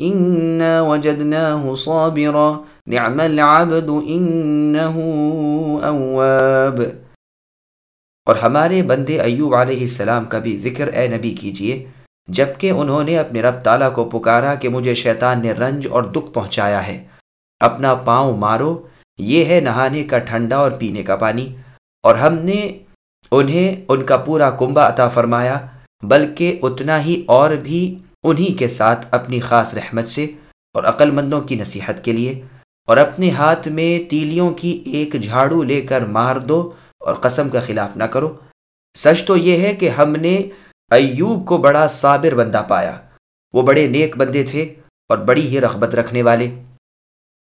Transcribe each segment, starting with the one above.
إنا وجدناه صابرا نعم العبد إنه أواب۔ اور ہمارے بندے ایوب علیہ السلام کا بھی ذکر اے نبی کیجیے، جبکہ انہوں نے اپنے رب تعالیٰ کو پکارا کہ مجھے شیطان نے رنج اور دکھ پہنچایا ہے۔ اپنا پاؤں مارو، یہ ہے نہانے کا ٹھنڈا اور پینے کا پانی۔ اور ہم نے انہیں، ان کا پورا کنبا عطا فرمایا، بلکہ اتنا ہی اور بھی انہی کے ساتھ اپنی خاص رحمت سے اور عقل مندوں کی نصیحت کے لیے اور اپنے ہاتھ میں تیلیوں کی ایک جھاڑو لے کر مار دو اور قسم کا خلاف نہ کرو۔ سچ تو یہ ہے کہ ہم نے ایوب کو بڑا صابر بندہ پایا۔ وہ بڑے نیک بندے تھے اور بڑی ہی رغبت رکھنے والے۔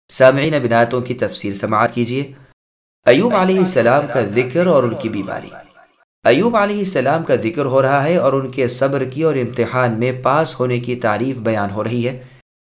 سامعین بنایتوں کی تفسیر سماعت کیجیے۔ ایوب علیہ السلام کا ذکر اور ان کی بیماری۔ ایوب علیہ السلام کا ذکر ہو رہا ہے اور ان کے صبر کی اور امتحان میں پاس ہونے کی تعریف بیان ہو رہی ہے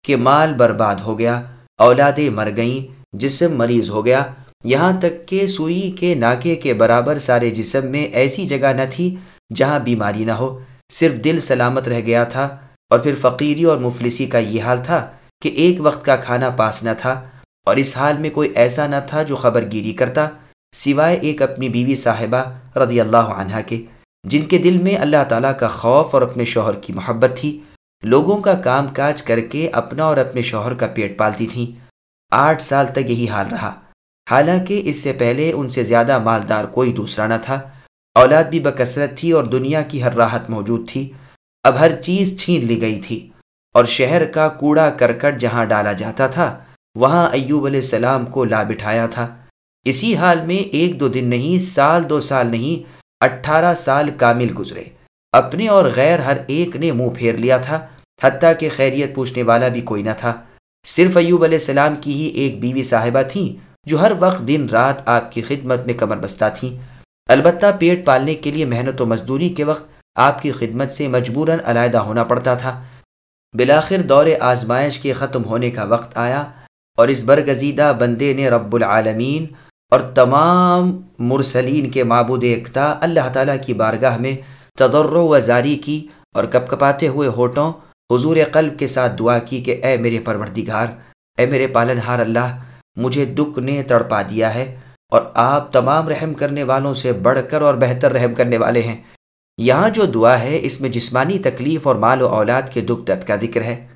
کہ مال برباد ہو گیا، اولادیں مر گئیں، جسم مریض ہو گیا۔ یہاں تک کہ سوئی کے ناکے کے برابر سارے جسم میں ایسی جگہ نہ تھی جہاں بیماری نہ ہو۔ صرف دل سلامت رہ گیا تھا اور پھر فقیری اور مفلسی کا یہ حال تھا کہ ایک وقت کا کھانا پاس نہ تھا اور اس حال میں کوئی ایسا نہ تھا جو خبر گیری کرتا۔ سوائے ایک اپنی بیوی صاحبہ رضی اللہ عنہ کے، جن کے دل میں اللہ تعالیٰ کا خوف اور اپنے شوہر کی محبت تھی، لوگوں کا کام کاج کر کے اپنا اور اپنے شوہر کا پیٹ پالتی تھیں۔ آٹھ سال تک یہی حال رہا۔ حالانکہ اس سے پہلے ان سے زیادہ مالدار کوئی دوسرا نہ تھا۔ اولاد بھی بکثرت تھی اور دنیا کی ہر راحت موجود تھی۔ اب ہر چیز چھین لی گئی تھی۔ اور شہر کا کوڑا کرکٹ جہاں ڈالا جاتا تھا، وہاں ایوب علیہ السلام کو لا بٹھایا تھا۔ اسی حال میں ایک دو دن نہیں، سال دو سال نہیں، اٹھارہ سال کامل گزرے۔ اپنے اور غیر ہر ایک نے منہ پھیر لیا تھا، حتیٰ کہ خیریت پوچھنے والا بھی کوئی نہ تھا۔ صرف ایوب علیہ السلام کی ہی ایک بیوی صاحبہ تھیں، جو ہر وقت دن رات آپ کی خدمت میں کمر بستہ تھیں۔ البتہ پیٹ پالنے کے لیے محنت و مزدوری کے وقت آپ کی خدمت سے مجبوراً علیحدہ ہونا پڑتا تھا۔ بلاخر دور آزمائش کے ختم ہونے کا وقت آیا اور اس برگزیدہ بندے نے رب العالمین اور تمام مرسلین کے معبود اقتا اللہ تعالیٰ کی بارگاہ میں تدر و زاری کی اور کپ کپاتے ہوئے ہوٹوں حضور قلب کے ساتھ دعا کی کہ اے میرے پروردگار، اے میرے پالن ہار اللہ، مجھے دکھ نے تڑپا دیا ہے اور آپ تمام رحم کرنے والوں سے بڑھ کر اور بہتر رحم کرنے والے ہیں۔ یہاں جو دعا ہے، اس میں جسمانی تکلیف اور مال و اولاد کے دکھ درد کا ذکر ہے۔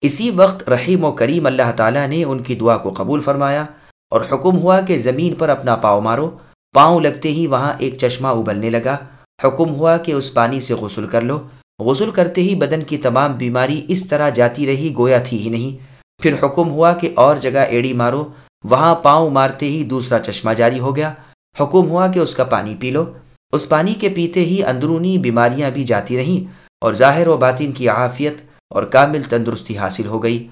اسی وقت رحیم و کریم اللہ تعالیٰ نے ان کی دعا کو قبول فرمایا۔ اور حکم ہوا کہ زمین پر اپنا پاؤں مارو۔ پاؤں لگتے ہی وہاں ایک چشمہ ابلنے لگا۔ حکم ہوا کہ اس پانی سے غسل کر لو۔ غسل کرتے ہی بدن کی تمام بیماری اس طرح جاتی رہی گویا تھی ہی نہیں۔ پھر حکم ہوا کہ اور جگہ ایڑی مارو۔ وہاں پاؤں مارتے ہی دوسرا چشمہ جاری ہو گیا۔ حکم ہوا کہ اس کا پانی پی لو۔ اس پانی کے پیتے ہی اندرونی بیماریاں بھی جاتی رہیں اور ظاہر و باطن کی عافیت اور کامل تندرستی حاصل ہو گئی۔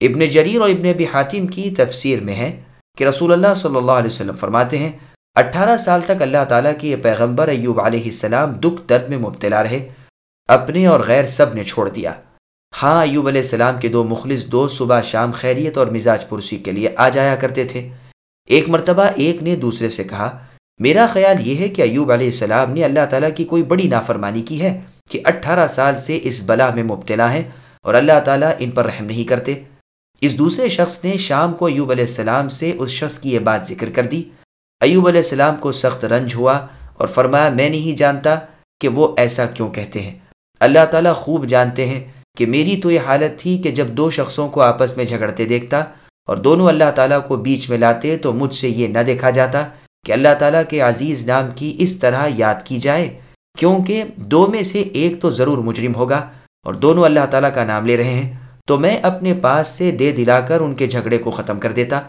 ابن جریر اور ابن ابی حاتم کی تفسیر میں ہے۔ کہ رسول اللہ صلی اللہ علیہ وسلم فرماتے ہیں، اٹھارہ سال تک اللہ تعالیٰ کے یہ پیغمبر ایوب علیہ السلام دکھ درد میں مبتلا رہے، اپنے اور غیر سب نے چھوڑ دیا۔ ہاں ایوب علیہ السلام کے دو مخلص دوست صبح شام خیریت اور مزاج پرسی کے لیے آ جایا کرتے تھے۔ ایک مرتبہ ایک نے دوسرے سے کہا، میرا خیال یہ ہے کہ ایوب علیہ السلام نے اللہ تعالیٰ کی کوئی بڑی نافرمانی کی ہے کہ اٹھارہ سال سے اس بلا میں مبتلا ہیں اور اللہ تعالیٰ ان پر رحم نہیں کرتے۔ اس دوسرے شخص نے شام کو ایوب علیہ السلام سے اس شخص کی یہ بات ذکر کر دی۔ ایوب علیہ السلام کو سخت رنج ہوا اور فرمایا، میں نہیں جانتا کہ وہ ایسا کیوں کہتے ہیں۔ اللہ تعالیٰ خوب جانتے ہیں کہ میری تو یہ حالت تھی کہ جب دو شخصوں کو آپس میں جھگڑتے دیکھتا اور دونوں اللہ تعالیٰ کو بیچ میں لاتے تو مجھ سے یہ نہ دیکھا جاتا کہ اللہ تعالیٰ کے عزیز نام کی اس طرح یاد کی جائے، کیونکہ دو میں سے ایک تو ضرور مجرم ہوگا اور دونوں اللہ تعالیٰ کا نام لے رہے ہیں۔ تو میں اپنے پاس سے دے دلا کر ان کے جھگڑے کو ختم کر دیتا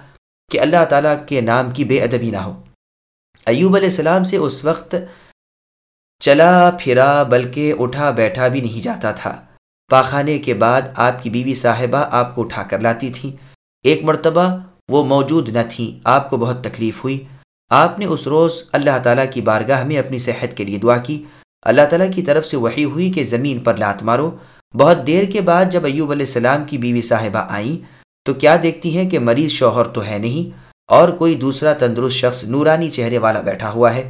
کہ اللہ تعالیٰ کے نام کی بے ادبی نہ ہو۔ ایوب علیہ السلام سے اس وقت چلا پھرا بلکہ اٹھا بیٹھا بھی نہیں جاتا تھا۔ پاخانے کے بعد آپ کی بیوی صاحبہ آپ کو اٹھا کر لاتی تھیں۔ ایک مرتبہ وہ موجود نہ تھیں۔ آپ کو بہت تکلیف ہوئی۔ آپ نے اس روز اللہ تعالیٰ کی بارگاہ میں اپنی صحت کے لیے دعا کی۔ اللہ تعالیٰ کی طرف سے وحی ہوئی کہ زمین پر لات مارو۔ بہت دیر کے بعد جب ایوب علیہ السلام کی بیوی صاحبہ آئیں، تو کیا دیکھتی ہیں کہ مریض شوہر تو ہے نہیں، اور کوئی دوسرا تندرست شخص نورانی چہرے والا بیٹھا ہوا ہے۔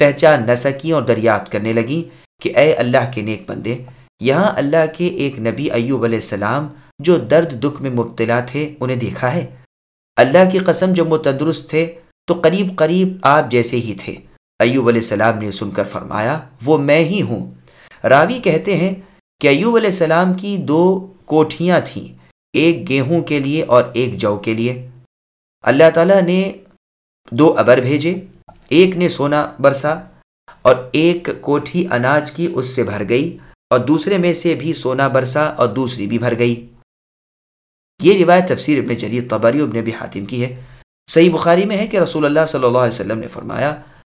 پہچان نہ سکی اور دریافت کرنے لگی کہ اے اللہ کے نیک بندے، یہاں اللہ کے ایک نبی ایوب علیہ السلام جو درد دکھ میں مبتلا تھے، انہیں دیکھا ہے۔ اللہ کی قسم، جب وہ تندرست تھے، تو قریب قریب آپ جیسے ہی تھے۔ ایوب علیہ السلام نے سن کر فرمایا، وہ میں ہی ہوں۔ راوی کہتے ہیں کہ ایوب علیہ السلام کی دو کوٹھیاں تھیں، ایک گیہوں کے لیے اور ایک جو کے لیے۔ اللہ تعالیٰ نے دو ابر بھیجے، ایک نے سونا برسا اور ایک کوٹھی اناج کی اس سے بھر گئی اور دوسرے میں سے بھی سونا برسا اور دوسری بھی بھر گئی۔ یہ روایت تفسیر ابن جریر طبری ابن بھی حاتم کی ہے۔ صحیح بخاری میں ہے کہ رسول اللہ صلی اللہ علیہ وسلم نے فرمایا،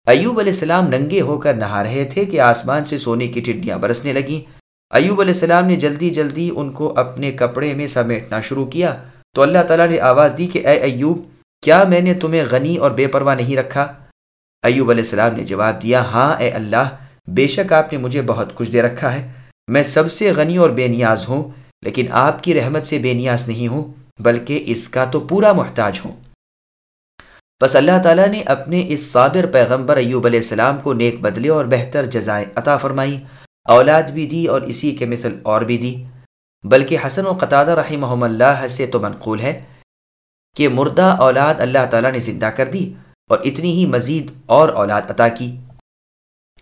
ایوب علیہ السلام ننگے ہو کر نہا رہے تھے کہ آسمان سے سونے کی ٹڈیاں برسنے لگیں۔ ایوب علیہ السلام نے جلدی جلدی ان کو اپنے کپڑے میں سمیٹنا شروع کیا۔ تو اللہ تعالیٰ نے آواز دی کہ اے ایوب، کیا میں نے تمہیں غنی اور بے پرواہ نہیں رکھا؟ ایوب علیہ السلام نے جواب دیا ہاں اے اللہ، بے شک آپ نے مجھے بہت کچھ دے رکھا ہے۔ میں سب سے غنی اور بے نیاز ہوں، لیکن آپ کی رحمت سے بے نیاز نہیں ہوں، بلکہ اس کا تو پورا محتاج ہوں۔ بس اللہ تعالیٰ نے اپنے اس صابر پیغمبر ایوب علیہ السلام کو نیک بدلے اور بہتر جزائے عطا فرمائی۔ اولاد بھی دی اور اسی کے مثل اور بھی دی۔ بلکہ حسن و قطع رحمہ اللہ سے تو منقول ہے کہ مردہ اولاد اللہ تعالیٰ نے زندہ کر دی اور اتنی ہی مزید اور اولاد عطا کی۔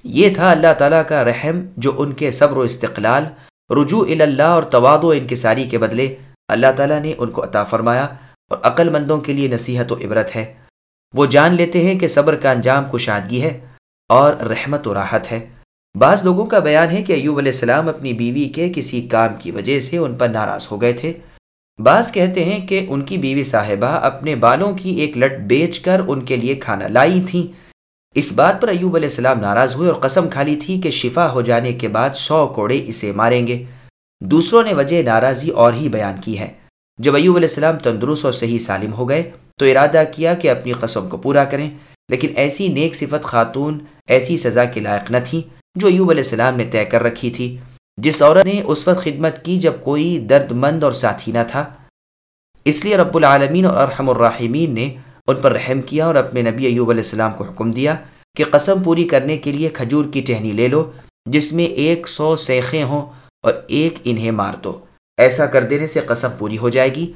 یہ تھا اللہ تعالیٰ کا رحم جو ان کے صبر و استقلال، رجوع اللہ اور تواد و انکساری کے بدلے اللہ تعالیٰ نے ان کو عطا فرمایا اور عقل مندوں کے لیے نصیحت و عبرت ہے۔ وہ جان لیتے ہیں کہ صبر کا انجام کشادگی ہے اور رحمت و راحت ہے۔ بعض لوگوں کا بیان ہے کہ ایوب علیہ السلام اپنی بیوی کے کسی کام کی وجہ سے ان پر ناراض ہو گئے تھے۔ بعض کہتے ہیں کہ ان کی بیوی صاحبہ اپنے بالوں کی ایک لٹ بیچ کر ان کے لیے کھانا لائی تھیں اس بات پر ایوب علیہ السلام ناراض ہوئے اور قسم کھا لی تھی کہ شفا ہو جانے کے بعد سو کوڑے اسے ماریں گے۔ دوسروں نے وجہ ناراضی اور ہی بیان کی ہے۔ جب ایوب علیہ السلام تندرست اور صحیح سالم ہو گئے تو ارادہ کیا کہ اپنی قسم کو پورا کریں، لیکن ایسی نیک صفت خاتون، ایسی سزا کے لائق نہ تھی جو ایوب علیہ السلام نے طے کر رکھی تھی۔ جس عورت نے اس وقت خدمت کی جب کوئی درد مند اور ساتھی نہ تھا۔ اس لیے رب العالمین اور ارحم الرحمین نے ان پر رحم کیا اور اپنے نبی ایوب علیہ السلام کو حکم دیا کہ قسم پوری کرنے کے لیے کھجور کی ٹہنی لے لو، جس میں ایک سو سیخیں ہوں اور ایک انہیں مار دو۔ ایسا کر دینے سے قسم پوری ہو جائے گی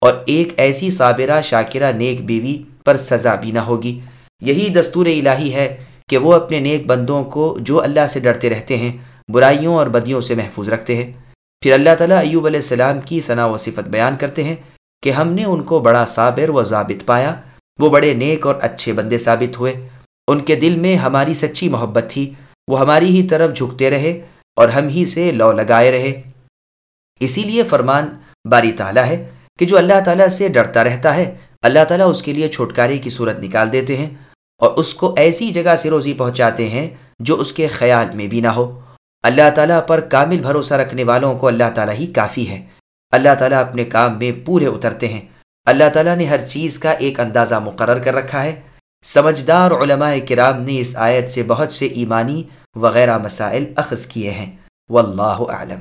اور ایک ایسی صابرہ، شاکرہ، نیک بیوی پر سزا بھی نہ ہوگی۔ یہی دستور الہی ہے کہ وہ اپنے نیک بندوں کو جو اللہ سے ڈرتے رہتے ہیں، برائیوں اور بدیوں سے محفوظ رکھتے ہیں۔ پھر اللہ تعالیٰ ایوب علیہ السلام کی ثنا و صفت بیان کرتے ہیں کہ ہم نے ان کو بڑا صابر و ضابط پایا۔ وہ بڑے نیک اور اچھے بندے ثابت ہوئے۔ ان کے دل میں ہماری سچی محبت تھی۔ وہ ہماری ہی طرف جھکتے رہے اور ہم ہی سے لو لگائے رہے۔ اسی لیے فرمان باری تعالیٰ ہے کہ جو اللہ تعالیٰ سے ڈرتا رہتا ہے، اللہ تعالیٰ اس کے لیے چھٹکاری کی صورت نکال دیتے ہیں۔ اور اس کو ایسی جگہ سے روزی پہنچاتے ہیں جو اس کے خیال میں بھی نہ ہو۔ اللہ تعالیٰ پر کامل بھروسہ رکھنے والوں کو اللہ تعالیٰ ہی کافی ہے۔ اللہ تعالیٰ اپنے کام میں پورے اترتے ہیں۔ اللہ تعالیٰ نے ہر چیز کا ایک اندازہ مقرر کر رکھا ہے۔ سمجھدار علماء کرام نے اس آیت سے بہت سے ایمانی وغیرہ مسائل اخذ کیے ہیں۔ واللہ اعلم۔